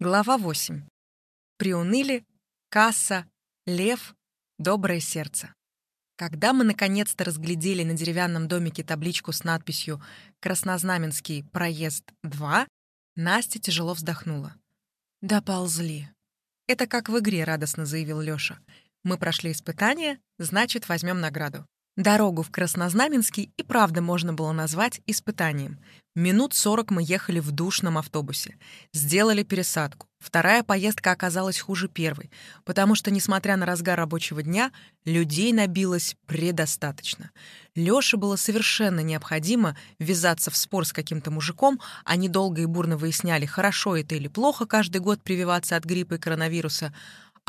Глава 8. Приуныли, касса, лев, доброе сердце. Когда мы наконец-то разглядели на деревянном домике табличку с надписью «Краснознаменский проезд 2», Настя тяжело вздохнула. «Доползли». «Это как в игре», — радостно заявил Лёша. «Мы прошли испытание, значит, возьмем награду». Дорогу в Краснознаменский и правда можно было назвать испытанием. Минут сорок мы ехали в душном автобусе. Сделали пересадку. Вторая поездка оказалась хуже первой, потому что, несмотря на разгар рабочего дня, людей набилось предостаточно. Лёше было совершенно необходимо ввязаться в спор с каким-то мужиком, они долго и бурно выясняли, хорошо это или плохо каждый год прививаться от гриппа и коронавируса,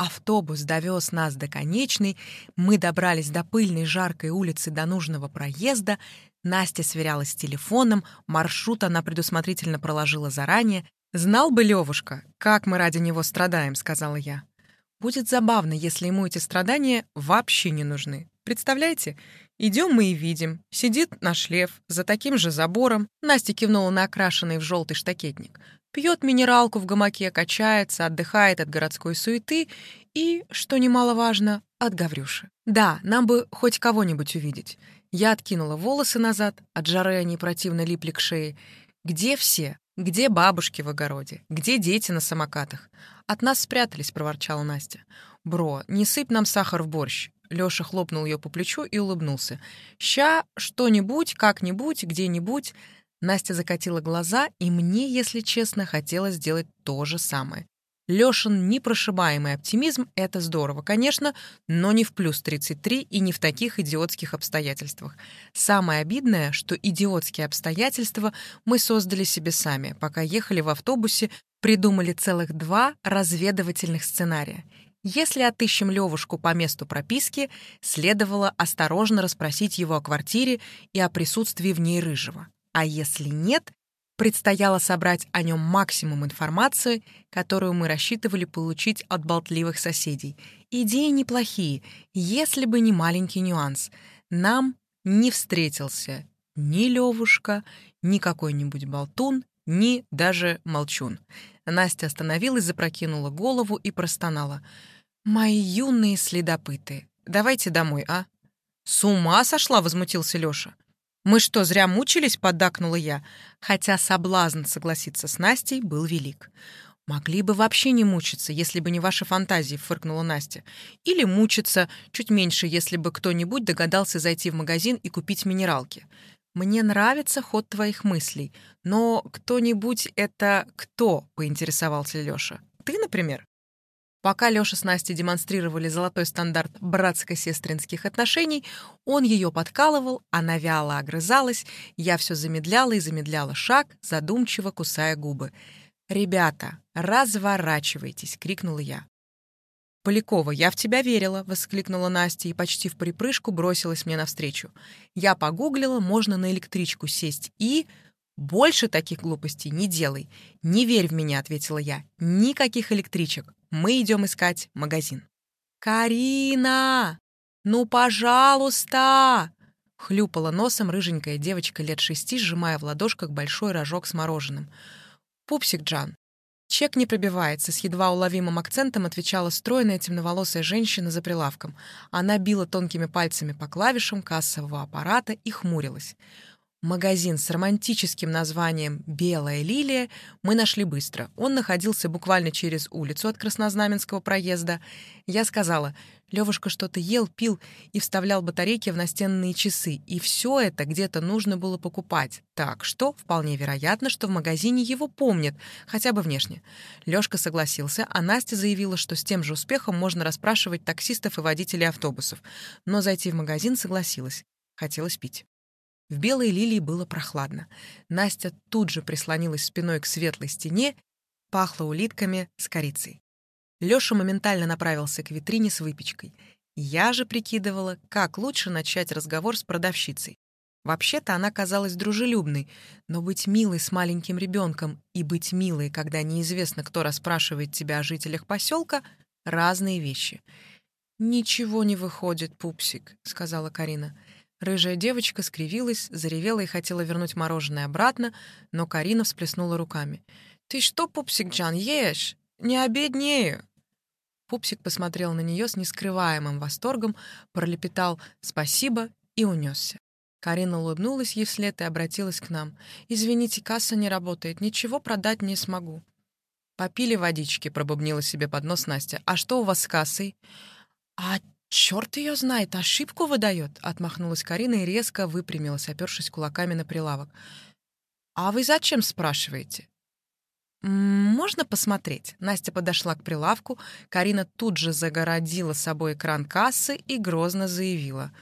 Автобус довез нас до конечной, мы добрались до пыльной жаркой улицы до нужного проезда, Настя сверялась с телефоном, маршрут она предусмотрительно проложила заранее. «Знал бы Левушка, как мы ради него страдаем», — сказала я. «Будет забавно, если ему эти страдания вообще не нужны. Представляете? Идем мы и видим. Сидит наш лев за таким же забором. Настя кивнула на окрашенный в желтый штакетник. Пьет минералку в гамаке, качается, отдыхает от городской суеты и, что немаловажно, от Гаврюши. Да, нам бы хоть кого-нибудь увидеть. Я откинула волосы назад, от жары они противно липли к шее. Где все? Где бабушки в огороде? Где дети на самокатах? От нас спрятались, проворчала Настя. Бро, не сыпь нам сахар в борщ. Лёша хлопнул ее по плечу и улыбнулся. «Ща что-нибудь, как-нибудь, где-нибудь...» Настя закатила глаза, и мне, если честно, хотелось сделать то же самое. Лёшин непрошибаемый оптимизм — это здорово, конечно, но не в плюс 33 и не в таких идиотских обстоятельствах. Самое обидное, что идиотские обстоятельства мы создали себе сами, пока ехали в автобусе, придумали целых два разведывательных сценария. Если отыщем Левушку по месту прописки, следовало осторожно расспросить его о квартире и о присутствии в ней Рыжего. А если нет, предстояло собрать о нем максимум информации, которую мы рассчитывали получить от болтливых соседей. Идеи неплохие, если бы не маленький нюанс. Нам не встретился ни Левушка, ни какой-нибудь болтун, ни даже молчун. Настя остановилась, запрокинула голову и простонала. «Мои юные следопыты, давайте домой, а?» «С ума сошла!» — возмутился Лёша. «Мы что, зря мучились?» — поддакнула я, хотя соблазн согласиться с Настей был велик. «Могли бы вообще не мучиться, если бы не ваши фантазии», — фыркнула Настя. «Или мучиться чуть меньше, если бы кто-нибудь догадался зайти в магазин и купить минералки. Мне нравится ход твоих мыслей, но кто-нибудь — это кто?» — поинтересовался Лёша. «Ты, например?» Пока Лёша с Настей демонстрировали золотой стандарт братско-сестринских отношений, он ее подкалывал, она вяло огрызалась, я все замедляла и замедляла шаг, задумчиво кусая губы. «Ребята, разворачивайтесь!» — крикнула я. «Полякова, я в тебя верила!» — воскликнула Настя и почти в припрыжку бросилась мне навстречу. Я погуглила, можно на электричку сесть и... «Больше таких глупостей не делай. Не верь в меня», — ответила я. «Никаких электричек. Мы идем искать магазин». «Карина! Ну, пожалуйста!» Хлюпала носом рыженькая девочка лет шести, сжимая в ладошках большой рожок с мороженым. «Пупсик Джан». Чек не пробивается, с едва уловимым акцентом отвечала стройная темноволосая женщина за прилавком. Она била тонкими пальцами по клавишам кассового аппарата и хмурилась. Магазин с романтическим названием «Белая лилия» мы нашли быстро. Он находился буквально через улицу от Краснознаменского проезда. Я сказала, Левушка что-то ел, пил и вставлял батарейки в настенные часы, и все это где-то нужно было покупать. Так что вполне вероятно, что в магазине его помнят, хотя бы внешне. Лёшка согласился, а Настя заявила, что с тем же успехом можно расспрашивать таксистов и водителей автобусов. Но зайти в магазин согласилась. Хотелось пить. В белой лилии было прохладно. Настя тут же прислонилась спиной к светлой стене, пахло улитками с корицей. Лёша моментально направился к витрине с выпечкой. Я же прикидывала, как лучше начать разговор с продавщицей. Вообще-то она казалась дружелюбной, но быть милой с маленьким ребенком и быть милой, когда неизвестно, кто расспрашивает тебя о жителях поселка, разные вещи. «Ничего не выходит, пупсик», — сказала Карина. Рыжая девочка скривилась, заревела и хотела вернуть мороженое обратно, но Карина всплеснула руками. «Ты что, пупсик Джан, ешь? не обеднею». Пупсик посмотрел на нее с нескрываемым восторгом, пролепетал «спасибо» и унесся. Карина улыбнулась ей вслед и обратилась к нам. «Извините, касса не работает, ничего продать не смогу». «Попили водички», — пробубнила себе под нос Настя. «А что у вас с кассой?» «А черт ее знает, ошибку выдает», — отмахнулась Карина и резко выпрямилась, опершись кулаками на прилавок. «А вы зачем спрашиваете?» «Можно посмотреть?» Настя подошла к прилавку, Карина тут же загородила собой экран кассы и грозно заявила.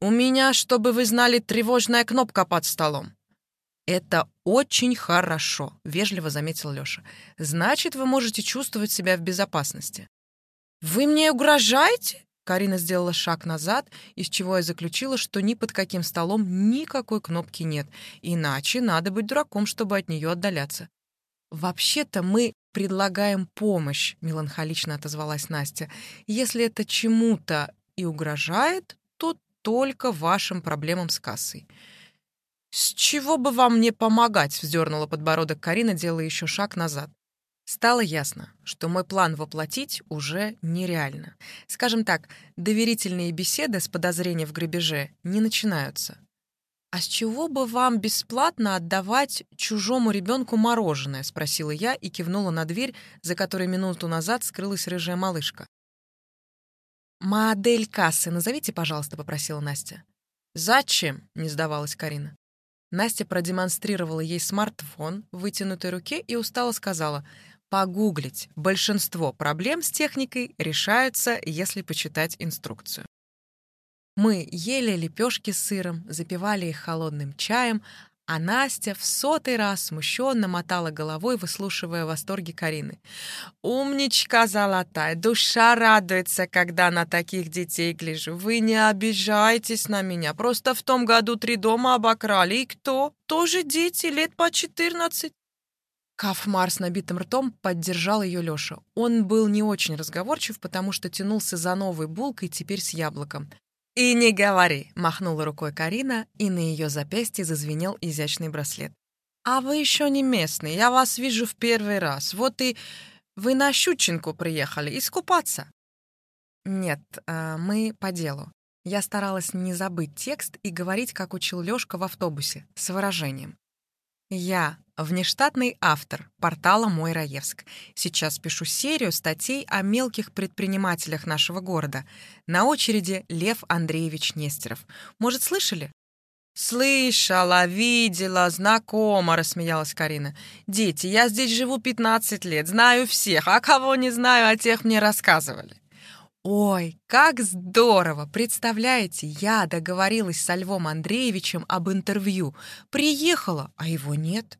«У меня, чтобы вы знали, тревожная кнопка под столом». «Это очень хорошо», — вежливо заметил Лёша. «Значит, вы можете чувствовать себя в безопасности». «Вы мне угрожаете?» Карина сделала шаг назад, из чего я заключила, что ни под каким столом никакой кнопки нет, иначе надо быть дураком, чтобы от нее отдаляться. «Вообще-то мы предлагаем помощь», — меланхолично отозвалась Настя. «Если это чему-то и угрожает, то только вашим проблемам с кассой». «С чего бы вам мне помогать?» — вздернула подбородок Карина, делая еще шаг назад. Стало ясно, что мой план воплотить уже нереально. Скажем так, доверительные беседы с подозрением в грабеже не начинаются. «А с чего бы вам бесплатно отдавать чужому ребенку мороженое?» — спросила я и кивнула на дверь, за которой минуту назад скрылась рыжая малышка. «Модель кассы назовите, пожалуйста», — попросила Настя. «Зачем?» — не сдавалась Карина. Настя продемонстрировала ей смартфон в вытянутой руке и устало сказала «Погуглить. Большинство проблем с техникой решаются, если почитать инструкцию». Мы ели лепешки с сыром, запивали их холодным чаем, а Настя в сотый раз смущенно мотала головой, выслушивая восторги Карины. «Умничка золотая, душа радуется, когда на таких детей гляжу. Вы не обижайтесь на меня, просто в том году три дома обокрали. И кто? Тоже дети, лет по четырнадцать». Кафмар с набитым ртом поддержал ее Леша. Он был не очень разговорчив, потому что тянулся за новой булкой, теперь с яблоком. «И не говори!» — махнула рукой Карина, и на ее запястье зазвенел изящный браслет. «А вы еще не местный, я вас вижу в первый раз. Вот и вы на Щучинку приехали искупаться». «Нет, э, мы по делу. Я старалась не забыть текст и говорить, как учил Лёшка в автобусе, с выражением. Я внештатный автор портала «Мой Раевск». Сейчас пишу серию статей о мелких предпринимателях нашего города. На очереди Лев Андреевич Нестеров. Может, слышали? «Слышала, видела, знакома», — рассмеялась Карина. «Дети, я здесь живу 15 лет, знаю всех, а кого не знаю, о тех мне рассказывали». Ой, как здорово! Представляете, я договорилась со Львом Андреевичем об интервью. Приехала, а его нет.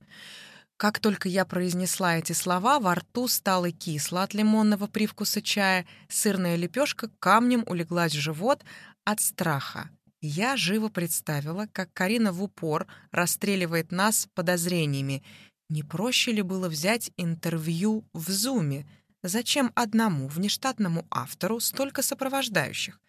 Как только я произнесла эти слова, во рту стало кисло от лимонного привкуса чая, сырная лепешка камнем улеглась в живот от страха. Я живо представила, как Карина в упор расстреливает нас подозрениями. Не проще ли было взять интервью в Зуме? Зачем одному внештатному автору столько сопровождающих?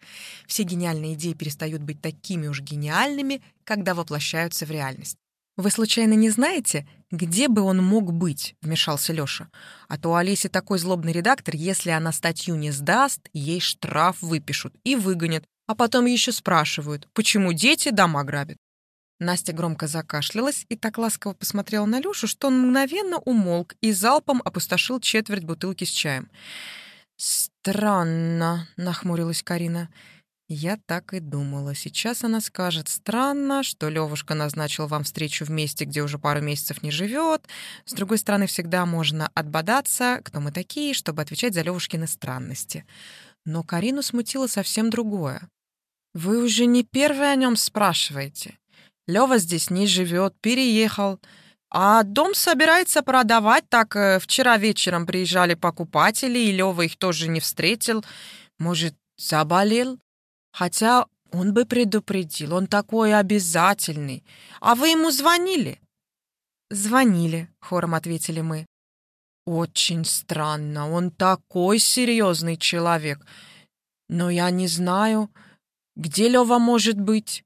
Все гениальные идеи перестают быть такими уж гениальными, когда воплощаются в реальность. «Вы случайно не знаете, где бы он мог быть?» — вмешался Лёша. «А то у Олеси такой злобный редактор, если она статью не сдаст, ей штраф выпишут и выгонят, а потом еще спрашивают, почему дети дома грабят. Настя громко закашлялась и так ласково посмотрела на Лёшу, что он мгновенно умолк и залпом опустошил четверть бутылки с чаем. «Странно», — нахмурилась Карина. «Я так и думала. Сейчас она скажет, странно, что Левушка назначил вам встречу в месте, где уже пару месяцев не живет. С другой стороны, всегда можно отбодаться, кто мы такие, чтобы отвечать за Левушкины странности». Но Карину смутило совсем другое. «Вы уже не первый о нем спрашиваете. Лёва здесь не живет, переехал. А дом собирается продавать, так э, вчера вечером приезжали покупатели, и Лёва их тоже не встретил. Может, заболел? Хотя он бы предупредил, он такой обязательный. А вы ему звонили? Звонили, хором ответили мы. Очень странно, он такой серьезный человек. Но я не знаю, где Лёва может быть.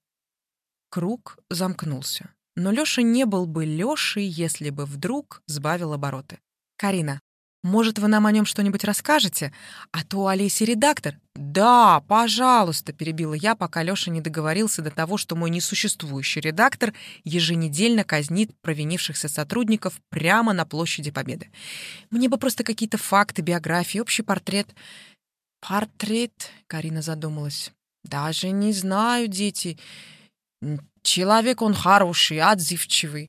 Круг замкнулся. Но Лёша не был бы Лёшей, если бы вдруг сбавил обороты. «Карина, Может, вы нам о нем что-нибудь расскажете? А то Олеся редактор». «Да, пожалуйста», — перебила я, пока Лёша не договорился до того, что мой несуществующий редактор еженедельно казнит провинившихся сотрудников прямо на площади Победы. «Мне бы просто какие-то факты, биографии, общий портрет». «Портрет?» — Карина задумалась. «Даже не знаю, дети. Человек он хороший, отзывчивый».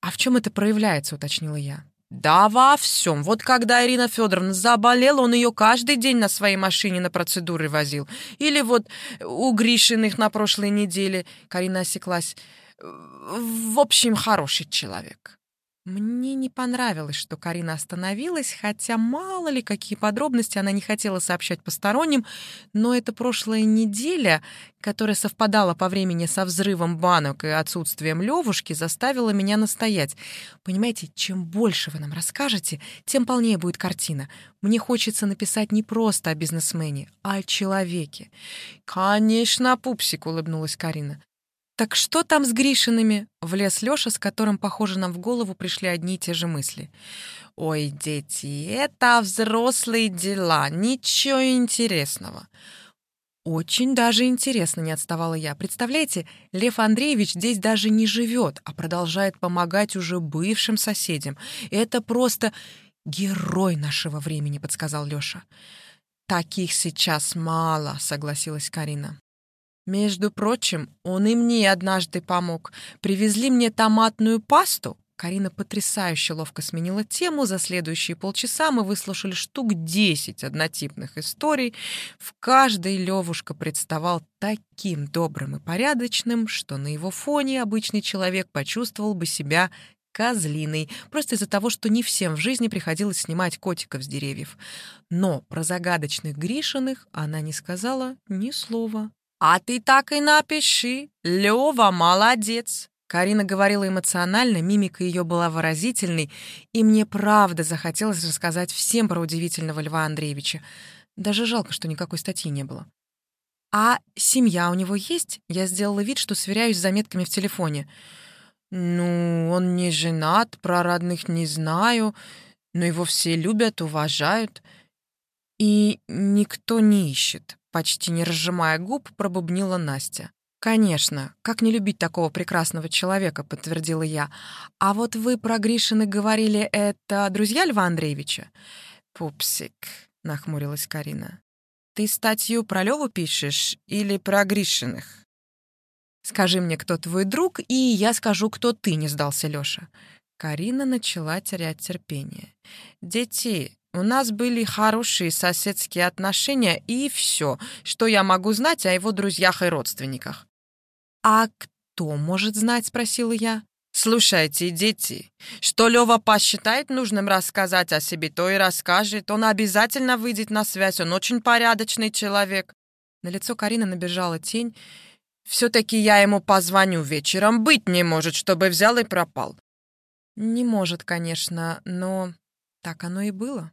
«А в чем это проявляется?» — уточнила я. Да, во всем. Вот когда Ирина Федоровна заболела, он ее каждый день на своей машине на процедуры возил. Или вот у Гришиных на прошлой неделе. Карина осеклась. В общем, хороший человек. Мне не понравилось, что Карина остановилась, хотя мало ли какие подробности она не хотела сообщать посторонним, но эта прошлая неделя, которая совпадала по времени со взрывом банок и отсутствием Левушки, заставила меня настоять. Понимаете, чем больше вы нам расскажете, тем полнее будет картина. Мне хочется написать не просто о бизнесмене, а о человеке. «Конечно, пупсик», — улыбнулась Карина. «Так что там с Гришинами?» — влез Лёша, с которым, похоже, нам в голову пришли одни и те же мысли. «Ой, дети, это взрослые дела, ничего интересного». «Очень даже интересно», — не отставала я. «Представляете, Лев Андреевич здесь даже не живет, а продолжает помогать уже бывшим соседям. Это просто герой нашего времени», — подсказал Лёша. «Таких сейчас мало», — согласилась Карина. Между прочим, он и мне однажды помог. Привезли мне томатную пасту. Карина потрясающе ловко сменила тему. За следующие полчаса мы выслушали штук десять однотипных историй. В каждой Левушка представал таким добрым и порядочным, что на его фоне обычный человек почувствовал бы себя козлиной, просто из-за того, что не всем в жизни приходилось снимать котиков с деревьев. Но про загадочных Гришиных она не сказала ни слова. «А ты так и напиши. Лёва молодец!» Карина говорила эмоционально, мимика ее была выразительной, и мне правда захотелось рассказать всем про удивительного Льва Андреевича. Даже жалко, что никакой статьи не было. «А семья у него есть?» Я сделала вид, что сверяюсь с заметками в телефоне. «Ну, он не женат, про родных не знаю, но его все любят, уважают. И никто не ищет. Почти не разжимая губ, пробубнила Настя. «Конечно, как не любить такого прекрасного человека», — подтвердила я. «А вот вы про Гришины говорили, это друзья Льва Андреевича?» «Пупсик», — нахмурилась Карина. «Ты статью про Леву пишешь или про Гришиных?» «Скажи мне, кто твой друг, и я скажу, кто ты», — не сдался Лёша. Карина начала терять терпение. «Дети, у нас были хорошие соседские отношения, и все, что я могу знать о его друзьях и родственниках. «А кто может знать?» — спросила я. «Слушайте, дети, что Лёва посчитает нужным рассказать о себе, то и расскажет. Он обязательно выйдет на связь, он очень порядочный человек». На лицо Карины набежала тень. «Все-таки я ему позвоню вечером. Быть не может, чтобы взял и пропал». «Не может, конечно, но так оно и было».